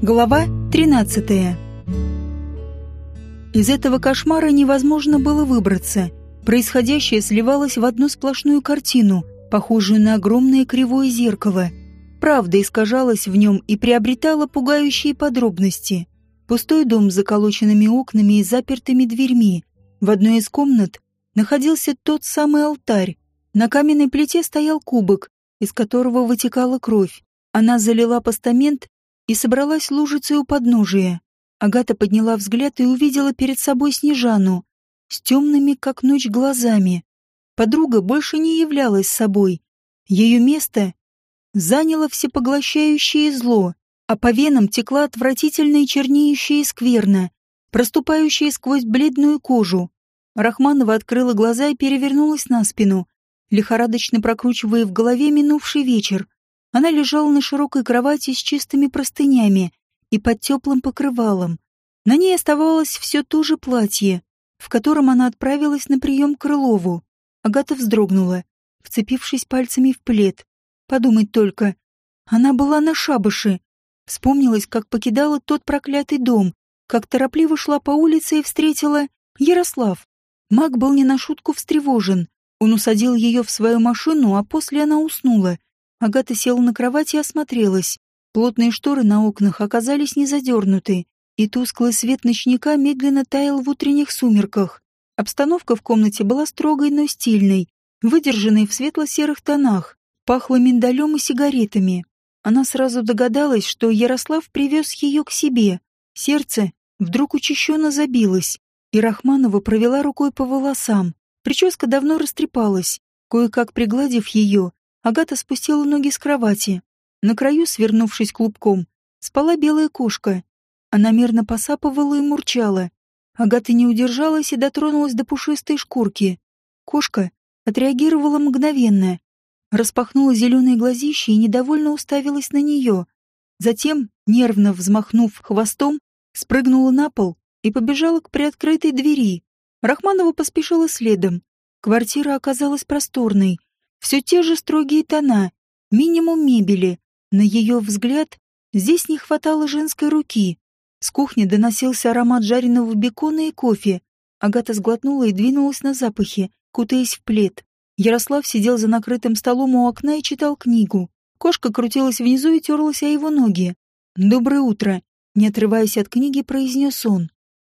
Глава 13. Из этого кошмара невозможно было выбраться. Происходящее сливалось в одну сплошную картину, похожую на огромное кривое зеркало. Правда искажалась в нем и приобретала пугающие подробности. Пустой дом с заколоченными окнами и запертыми дверьми. В одной из комнат находился тот самый алтарь. На каменной плите стоял кубок, из которого вытекала кровь. Она залила постамент и собралась лужицей у подножия. Агата подняла взгляд и увидела перед собой Снежану с темными, как ночь, глазами. Подруга больше не являлась собой. Ее место заняло всепоглощающее зло, а по венам текла отвратительная чернеющая скверна, проступающая сквозь бледную кожу. Рахманова открыла глаза и перевернулась на спину, лихорадочно прокручивая в голове минувший вечер. Она лежала на широкой кровати с чистыми простынями и под теплым покрывалом. На ней оставалось все то же платье, в котором она отправилась на прием к Крылову. Агата вздрогнула, вцепившись пальцами в плед. Подумать только. Она была на шабаше. Вспомнилась, как покидала тот проклятый дом, как торопливо шла по улице и встретила Ярослав. Маг был не на шутку встревожен. Он усадил ее в свою машину, а после она уснула. Агата села на кровать и осмотрелась. Плотные шторы на окнах оказались не задернуты, и тусклый свет ночника медленно таял в утренних сумерках. Обстановка в комнате была строгой, но стильной, выдержанной в светло-серых тонах, пахло миндалем и сигаретами. Она сразу догадалась, что Ярослав привез ее к себе. Сердце вдруг учащенно забилось, и Рахманова провела рукой по волосам. Прическа давно растрепалась. Кое-как пригладив ее, Агата спустила ноги с кровати. На краю, свернувшись клубком, спала белая кошка. Она мерно посапывала и мурчала. Агата не удержалась и дотронулась до пушистой шкурки. Кошка отреагировала мгновенно. Распахнула зеленые глазища и недовольно уставилась на нее. Затем, нервно взмахнув хвостом, спрыгнула на пол и побежала к приоткрытой двери. Рахманова поспешила следом. Квартира оказалась просторной, все те же строгие тона, минимум мебели. На ее взгляд, здесь не хватало женской руки. С кухни доносился аромат жареного бекона и кофе. Агата сглотнула и двинулась на запахи, кутаясь в плед. Ярослав сидел за накрытым столом у окна и читал книгу. Кошка крутилась внизу и терлась о его ноги. «Доброе утро», — не отрываясь от книги, произнес он.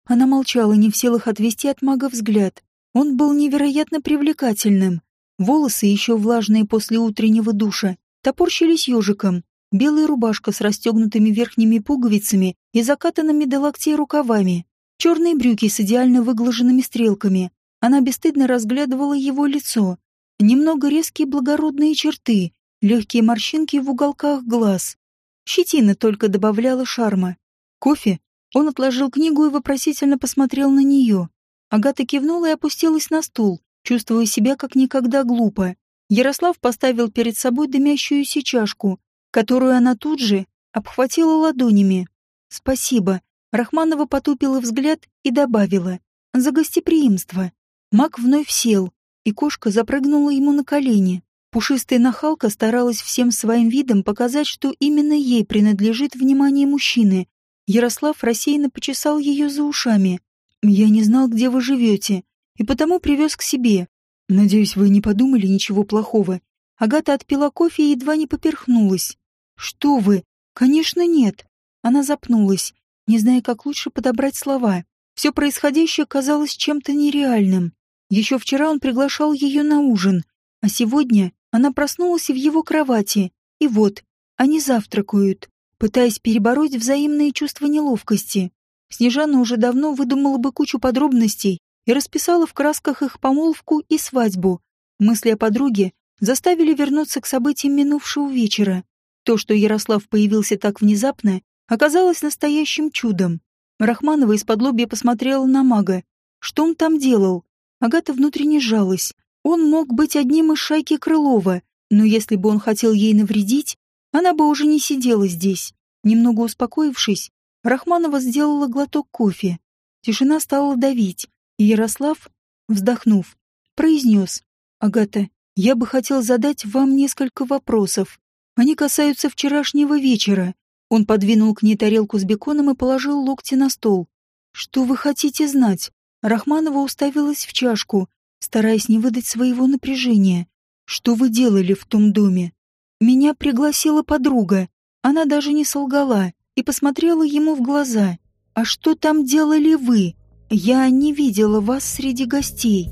Она молчала, не в силах отвести от мага взгляд. Он был невероятно привлекательным. Волосы, еще влажные после утреннего душа, топорщились ежиком. Белая рубашка с расстегнутыми верхними пуговицами и закатанными до локтей рукавами. Черные брюки с идеально выглаженными стрелками. Она бесстыдно разглядывала его лицо. Немного резкие благородные черты, легкие морщинки в уголках глаз. Щетина только добавляла шарма. Кофе? Он отложил книгу и вопросительно посмотрел на нее. Агата кивнула и опустилась на стул, чувствуя себя как никогда глупо. Ярослав поставил перед собой дымящуюся чашку, которую она тут же обхватила ладонями. «Спасибо». Рахманова потупила взгляд и добавила. «За гостеприимство». Мак вновь сел, и кошка запрыгнула ему на колени. Пушистая нахалка старалась всем своим видом показать, что именно ей принадлежит внимание мужчины. Ярослав рассеянно почесал ее за ушами. «Я не знал, где вы живете и потому привез к себе. Надеюсь, вы не подумали ничего плохого. Агата отпила кофе и едва не поперхнулась. Что вы? Конечно, нет. Она запнулась, не зная, как лучше подобрать слова. Все происходящее казалось чем-то нереальным. Еще вчера он приглашал ее на ужин, а сегодня она проснулась в его кровати. И вот, они завтракают, пытаясь перебороть взаимные чувства неловкости. Снежана уже давно выдумала бы кучу подробностей и расписала в красках их помолвку и свадьбу. Мысли о подруге заставили вернуться к событиям минувшего вечера. То, что Ярослав появился так внезапно, оказалось настоящим чудом. Рахманова из-под лобья посмотрела на мага. Что он там делал? Агата внутренне жалась. Он мог быть одним из шайки Крылова, но если бы он хотел ей навредить, она бы уже не сидела здесь. Немного успокоившись, Рахманова сделала глоток кофе. Тишина стала давить. Ярослав, вздохнув, произнес. «Агата, я бы хотел задать вам несколько вопросов. Они касаются вчерашнего вечера. Он подвинул к ней тарелку с беконом и положил локти на стол. «Что вы хотите знать?» Рахманова уставилась в чашку, стараясь не выдать своего напряжения. «Что вы делали в том доме?» «Меня пригласила подруга. Она даже не солгала и посмотрела ему в глаза. «А что там делали вы? Я не видела вас среди гостей».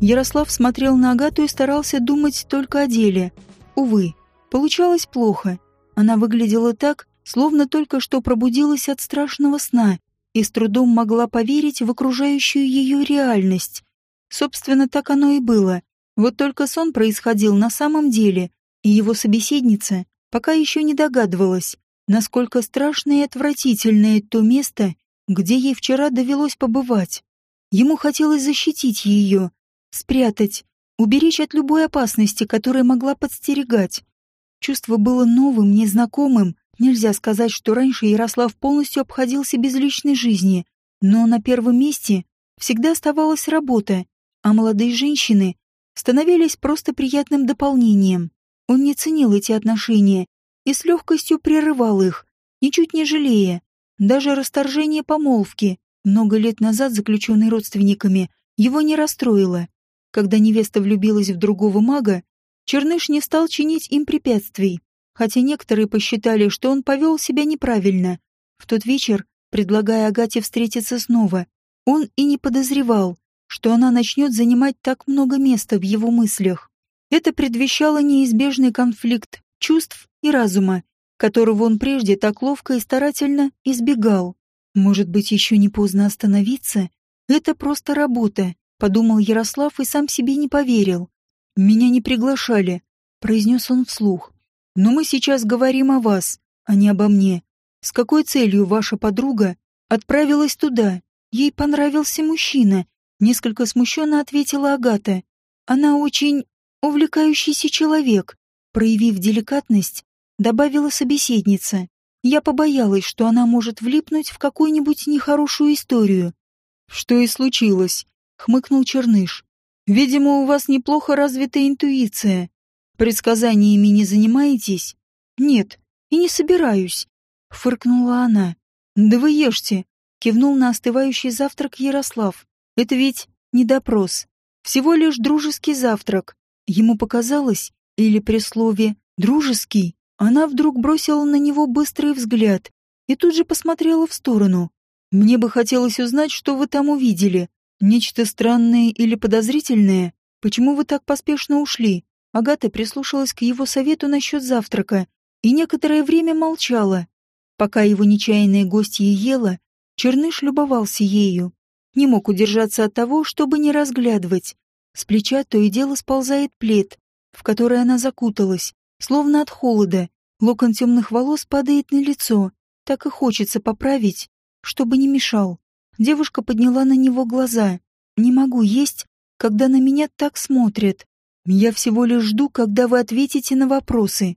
Ярослав смотрел на Агату и старался думать только о деле. Увы, получалось плохо. Она выглядела так, словно только что пробудилась от страшного сна и с трудом могла поверить в окружающую ее реальность. Собственно, так оно и было. Вот только сон происходил на самом деле, и его собеседница пока еще не догадывалась, насколько страшное и отвратительное то место, где ей вчера довелось побывать. Ему хотелось защитить ее, спрятать, уберечь от любой опасности, которая могла подстерегать. Чувство было новым, незнакомым. Нельзя сказать, что раньше Ярослав полностью обходился без личной жизни, но на первом месте всегда оставалась работа, а молодые женщины становились просто приятным дополнением. Он не ценил эти отношения и с легкостью прерывал их, ничуть не жалея. Даже расторжение помолвки, много лет назад заключенной родственниками, его не расстроило. Когда невеста влюбилась в другого мага, Черныш не стал чинить им препятствий, хотя некоторые посчитали, что он повел себя неправильно. В тот вечер, предлагая Агате встретиться снова, он и не подозревал, что она начнет занимать так много места в его мыслях. Это предвещало неизбежный конфликт чувств и разума, которого он прежде так ловко и старательно избегал. Может быть, еще не поздно остановиться? Это просто работа, подумал Ярослав и сам себе не поверил. Меня не приглашали, произнес он вслух. Но мы сейчас говорим о вас, а не обо мне. С какой целью ваша подруга отправилась туда? Ей понравился мужчина, несколько смущенно ответила Агата. Она очень увлекающийся человек, проявив деликатность, добавила собеседница. Я побоялась, что она может влипнуть в какую-нибудь нехорошую историю. Что и случилось, хмыкнул Черныш. Видимо, у вас неплохо развита интуиция. Предсказаниями не занимаетесь? Нет, и не собираюсь, фыркнула она. Да вы ешьте, кивнул на остывающий завтрак Ярослав. Это ведь не допрос, всего лишь дружеский завтрак. Ему показалось, или при слове «дружеский», она вдруг бросила на него быстрый взгляд и тут же посмотрела в сторону. «Мне бы хотелось узнать, что вы там увидели. Нечто странное или подозрительное? Почему вы так поспешно ушли?» Агата прислушалась к его совету насчет завтрака и некоторое время молчала. Пока его нечаянная гостья ела, Черныш любовался ею. Не мог удержаться от того, чтобы не разглядывать. С плеча то и дело сползает плед, в который она закуталась, словно от холода. Локон темных волос падает на лицо. Так и хочется поправить, чтобы не мешал. Девушка подняла на него глаза. «Не могу есть, когда на меня так смотрят. Я всего лишь жду, когда вы ответите на вопросы.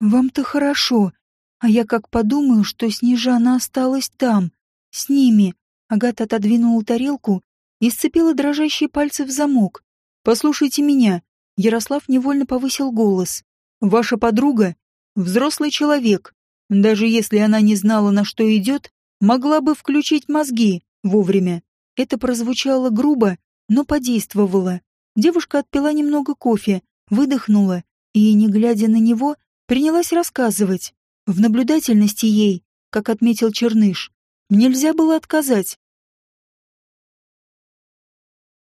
Вам-то хорошо, а я как подумаю, что Снежана осталась там, с ними». Агата отодвинула тарелку и сцепила дрожащие пальцы в замок. Послушайте меня. Ярослав невольно повысил голос. Ваша подруга — взрослый человек. Даже если она не знала, на что идет, могла бы включить мозги вовремя. Это прозвучало грубо, но подействовало. Девушка отпила немного кофе, выдохнула и, не глядя на него, принялась рассказывать. В наблюдательности ей, как отметил Черныш, нельзя было отказать.